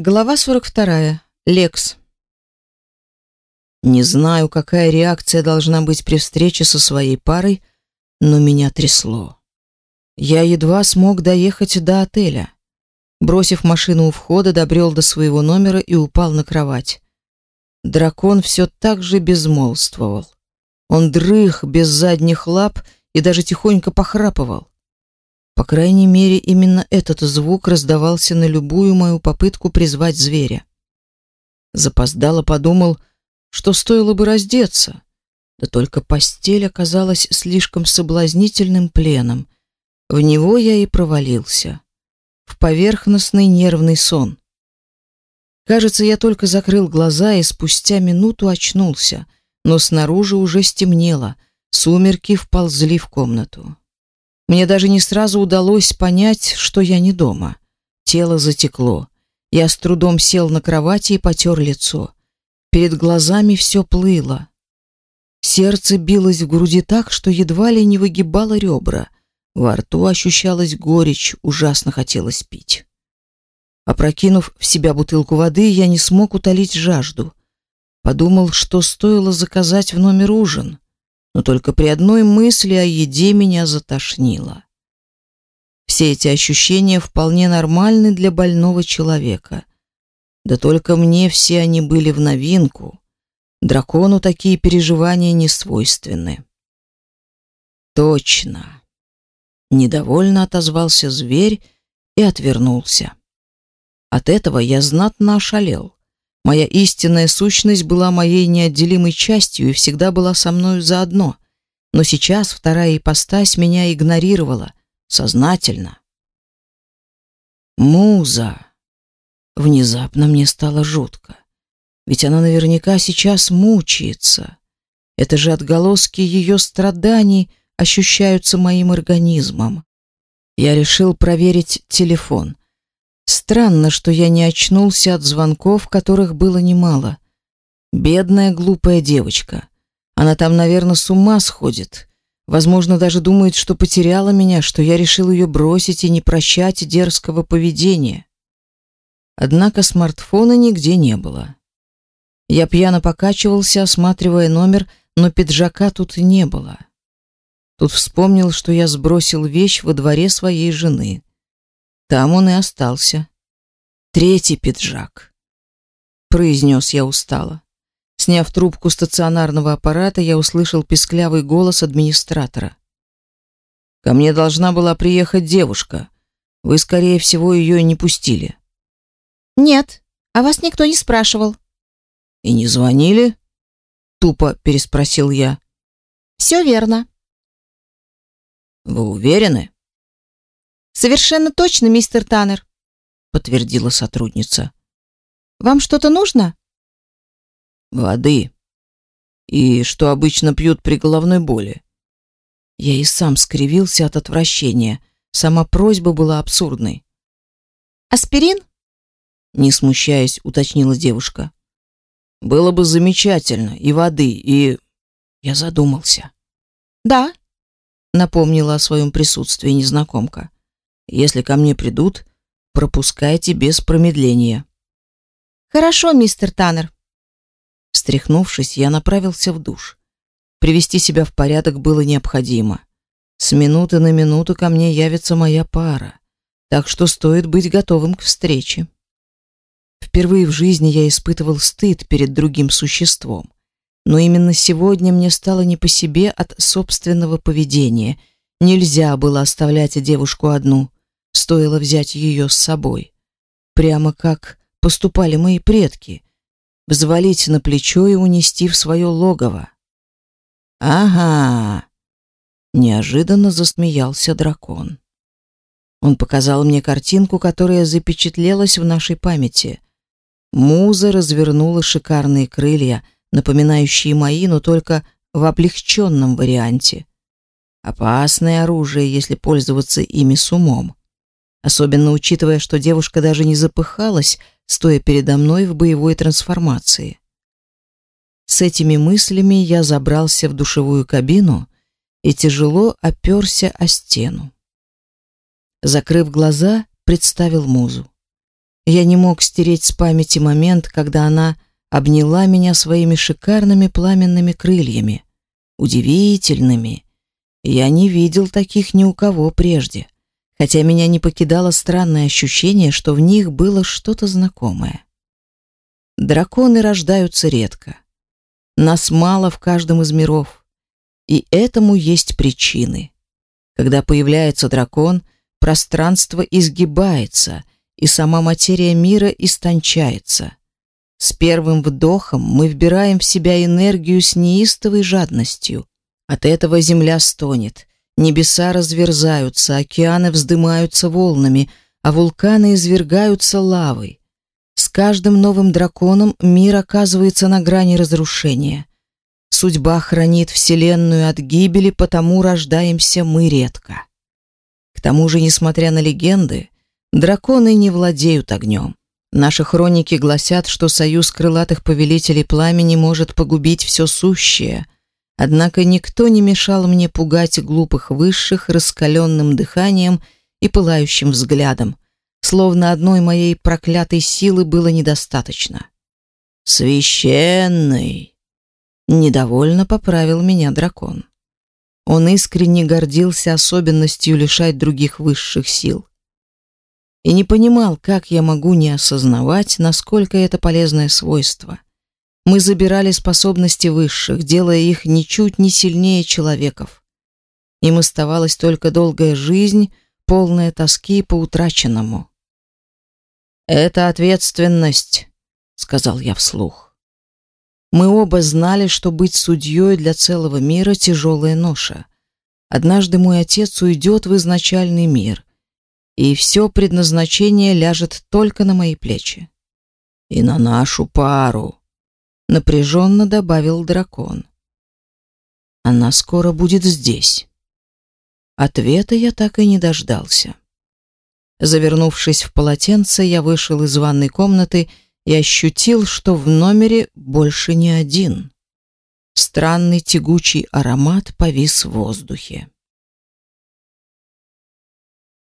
Глава 42. Лекс. Не знаю, какая реакция должна быть при встрече со своей парой, но меня трясло. Я едва смог доехать до отеля. Бросив машину у входа, добрел до своего номера и упал на кровать. Дракон все так же безмолвствовал. Он дрых без задних лап и даже тихонько похрапывал. По крайней мере, именно этот звук раздавался на любую мою попытку призвать зверя. Запоздало подумал, что стоило бы раздеться. Да только постель оказалась слишком соблазнительным пленом. В него я и провалился. В поверхностный нервный сон. Кажется, я только закрыл глаза и спустя минуту очнулся, но снаружи уже стемнело, сумерки вползли в комнату. Мне даже не сразу удалось понять, что я не дома. Тело затекло. Я с трудом сел на кровати и потер лицо. Перед глазами все плыло. Сердце билось в груди так, что едва ли не выгибало ребра. Во рту ощущалась горечь, ужасно хотелось пить. Опрокинув в себя бутылку воды, я не смог утолить жажду. Подумал, что стоило заказать в номер ужин но только при одной мысли о еде меня затошнило. Все эти ощущения вполне нормальны для больного человека. Да только мне все они были в новинку. Дракону такие переживания не свойственны. Точно. Недовольно отозвался зверь и отвернулся. От этого я знатно ошалел. Моя истинная сущность была моей неотделимой частью и всегда была со мною заодно. Но сейчас вторая ипостась меня игнорировала, сознательно. Муза. Внезапно мне стало жутко. Ведь она наверняка сейчас мучается. Это же отголоски ее страданий ощущаются моим организмом. Я решил проверить телефон. Странно, что я не очнулся от звонков, которых было немало. Бедная глупая девочка. Она там, наверное, с ума сходит. Возможно, даже думает, что потеряла меня, что я решил ее бросить и не прощать дерзкого поведения. Однако смартфона нигде не было. Я пьяно покачивался, осматривая номер, но пиджака тут не было. Тут вспомнил, что я сбросил вещь во дворе своей жены. Там он и остался. Третий пиджак. Произнес я устало. Сняв трубку стационарного аппарата, я услышал писклявый голос администратора. Ко мне должна была приехать девушка. Вы, скорее всего, ее не пустили. Нет, а вас никто не спрашивал. И не звонили? Тупо переспросил я. Все верно. Вы уверены? Совершенно точно, мистер Таннер, подтвердила сотрудница. Вам что-то нужно? Воды. И что обычно пьют при головной боли. Я и сам скривился от отвращения. Сама просьба была абсурдной. Аспирин? Не смущаясь, уточнила девушка. Было бы замечательно, и воды, и я задумался. Да, напомнила о своем присутствии незнакомка. Если ко мне придут, пропускайте без промедления. Хорошо, мистер Таннер. Встряхнувшись, я направился в душ. Привести себя в порядок было необходимо. С минуты на минуту ко мне явится моя пара, так что стоит быть готовым к встрече. Впервые в жизни я испытывал стыд перед другим существом. Но именно сегодня мне стало не по себе от собственного поведения. Нельзя было оставлять девушку одну. Стоило взять ее с собой. Прямо как поступали мои предки. Взвалить на плечо и унести в свое логово. Ага. Неожиданно засмеялся дракон. Он показал мне картинку, которая запечатлелась в нашей памяти. Муза развернула шикарные крылья, напоминающие мои, но только в облегченном варианте. Опасное оружие, если пользоваться ими с умом особенно учитывая, что девушка даже не запыхалась, стоя передо мной в боевой трансформации. С этими мыслями я забрался в душевую кабину и тяжело оперся о стену. Закрыв глаза, представил музу. Я не мог стереть с памяти момент, когда она обняла меня своими шикарными пламенными крыльями, удивительными. Я не видел таких ни у кого прежде, хотя меня не покидало странное ощущение, что в них было что-то знакомое. Драконы рождаются редко. Нас мало в каждом из миров, и этому есть причины. Когда появляется дракон, пространство изгибается, и сама материя мира истончается. С первым вдохом мы вбираем в себя энергию с неистовой жадностью. От этого земля стонет, небеса разверзаются, океаны вздымаются волнами, а вулканы извергаются лавой. С каждым новым драконом мир оказывается на грани разрушения. Судьба хранит Вселенную от гибели, потому рождаемся мы редко. К тому же, несмотря на легенды, драконы не владеют огнем. Наши хроники гласят, что союз крылатых повелителей пламени может погубить все сущее. Однако никто не мешал мне пугать глупых высших раскаленным дыханием и пылающим взглядом, словно одной моей проклятой силы было недостаточно. «Священный!» Недовольно поправил меня дракон. Он искренне гордился особенностью лишать других высших сил. И не понимал, как я могу не осознавать, насколько это полезное свойство. Мы забирали способности высших, делая их ничуть не сильнее человеков. Им оставалась только долгая жизнь, полная тоски по утраченному. «Это ответственность», — сказал я вслух. Мы оба знали, что быть судьей для целого мира — тяжелая ноша. Однажды мой отец уйдет в изначальный мир, и все предназначение ляжет только на мои плечи. «И на нашу пару», — напряженно добавил дракон. «Она скоро будет здесь». Ответа я так и не дождался. Завернувшись в полотенце, я вышел из ванной комнаты и, ощутил, что в номере больше не один. Странный тягучий аромат повис в воздухе.